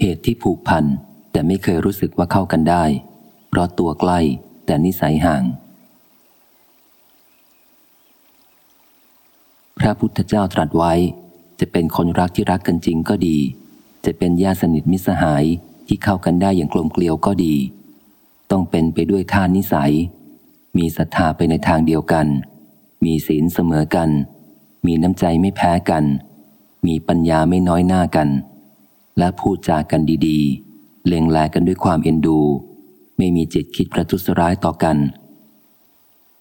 เหตุที่ผูกพันแต่ไม่เคยรู้สึกว่าเข้ากันได้ เพราะตัวใกล้แต่นิสัยห่าง พระพุทธเจ้าตรัสไว้ จะเป็นคนรักที่รักกันจริงก็ดี จะเป็นญาติสนิทมิสหายที่เข้ากันได้อย่างกลมเกลียวก็ดี ต้องเป็นไปด้วยท่านิสัย มีศรัทธาไปในทางเดียวกัน มีศีลเสมอกัน มีน้ำใจไม่แพ้กัน มีปัญญาไม่น้อยหน้ากัน และพูดจากันดีๆ เล็งแลกันด้วยความเอ็นดู ไม่มีจิตคิดประทุษร้ายต่อกัน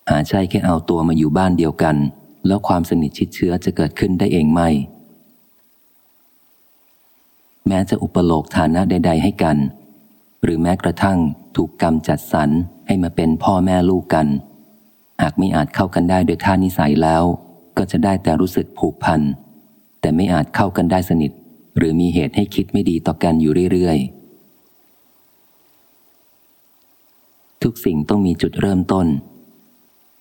หาใช่แค่เอาตัวมาอยู่บ้านเดียวกัน แล้วความสนิทชิดเชื้อจะเกิดขึ้นได้เองไม่แม้จะอุปโลกฐานะใด ๆ ให้กัน หรือแม้กระทั่งถูกกรรมจัดสรรให้มาเป็นพ่อแม่ลูกกัน หากไม่อาจเข้ากันได้โดยท่านิสัยแล้ว ก็จะได้แต่รู้สึกผูกพันแต่ไม่อาจเข้ากันได้สนิท หรือมีเหตุให้คิดไม่ดีต่อกันอยู่เรื่อยๆ ทุกสิ่งต้องมีจุดเริ่มต้น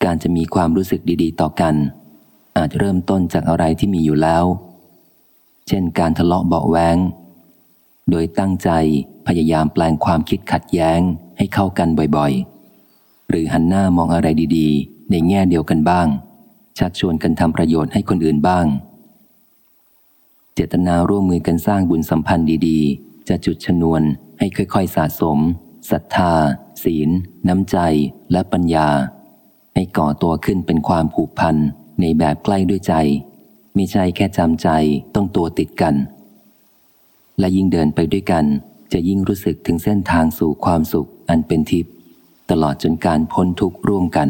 การจะมีความรู้สึกดีๆ ต่อกัน อาจเริ่มต้นจากอะไรที่มีอยู่แล้ว เช่นการทะเลาะเบาแวงโดยตั้งใจพยายามแปลงความคิดขัดแย้งให้เข้ากันบ่อยๆ หรือหันหน้ามองอะไรดีๆ ในแง่เดียวกันบ้าง ชักชวนกันทำประโยชน์ให้คนอื่นบ้าง เจตนาร่วมมือกันสร้างบุญสัมพันธ์ดีๆ จะจุดชนวนให้ค่อยๆสะสมศรัทธา ศีล น้ำใจและปัญญา ให้ก่อตัวขึ้นเป็นความผูกพันในแบบใกล้ด้วยใจม่ใช่แค่จำใจต้องตัวติดกัน และยิ่งเดินไปด้วยกัน จะยิ่งรู้สึกถึงเส้นทางสู่ความสุขอันเป็นทิพย์ตลอดจนการพ้นทุกข์ร่วมกัน